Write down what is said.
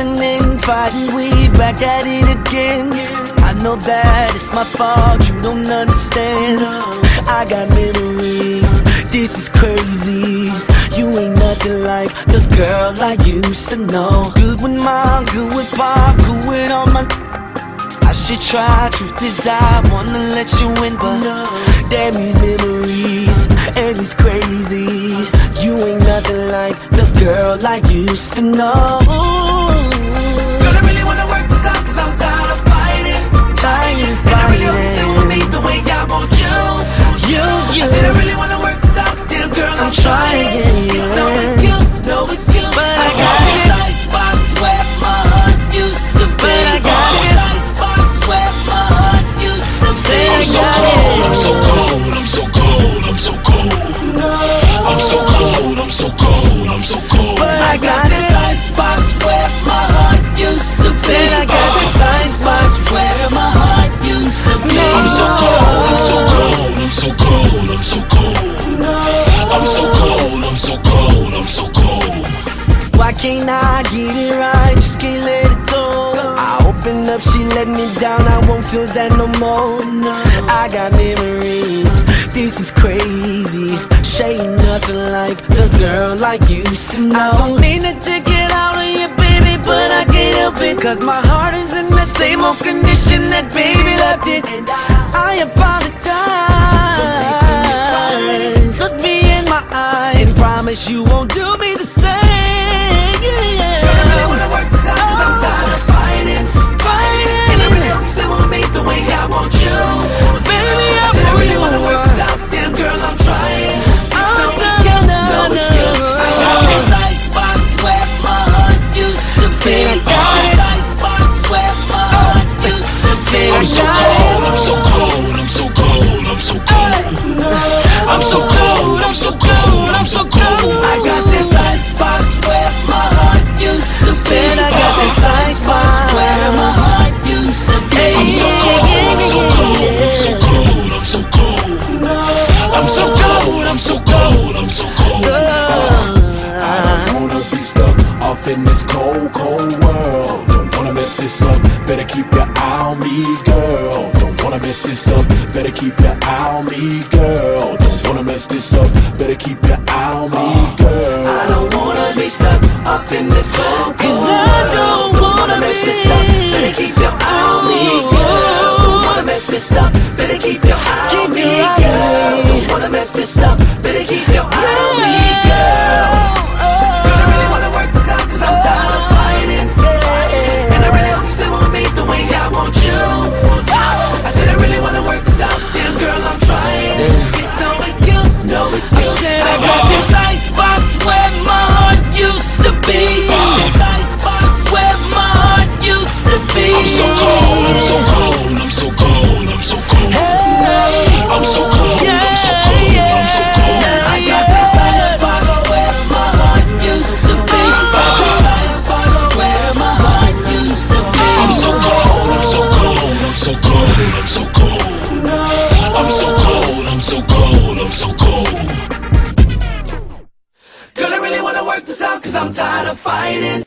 and fighting, we back at it again. I know that it's my fault, you don't understand. I got memories, this is crazy. You ain't nothing like the girl I used to know. Good with mom, good with pop, good with all my. I should try, truth is I wanna let you in, but damn these memories, and it's crazy. Girl I used to know. Girl, I really wanna work this out cause I'm tired of fighting. Tired of And I really hope you stay with me the way I want you. You, you. I said I really wanna work this out, damn girl, I'm, I'm trying, It's no excuse, no excuse. But I I got this. this icebox where my heart used to be. But I got this. this. icebox where my heart used to be. I'm so cold. I'm so cold, I'm so cold, I'm so cold. I'm so cold, I'm so cold, so cold. But I got this icebox where my heart used to be. Said I got this icebox where my heart used to be. I'm so cold, I'm so cold, I'm so cold, I'm so cold. I'm so cold, I'm so cold, I'm so cold. Why can't I get it right? Just can't let it go. I open up, she let me down. I won't feel that no more. I got memories. This is crazy. She ain't nothing like the girl I used to know. I don't mean to take it out on you, baby, but I can't help it. Cause my heart is in the same old condition that baby left it. And I apologize. Look me in my eyes and promise you won't do me the same. Used to be. Say I I'm so cold, I'm so cold, I'm so cold, I'm so cold. I'm so cold, I'm so cold, I'm so cold. I got this icebox where my heart used to be. I got this icebox. where my heart used to be. I'm so cold, I'm so cold, I'm so cold, I'm so cold. I'm so cold, I'm so cold, I'm so cold. I don't wanna be stuck off in this cold, cold better keep your eye on me, girl. Don't wanna mess this up, better keep your eye on me, girl. Don't wanna mess this up, better keep your eye on me, girl. I don't wanna be stuck up in this bubble. Cause I don't wanna mess this up, better keep your eye on me. work this out cause I'm tired of fighting.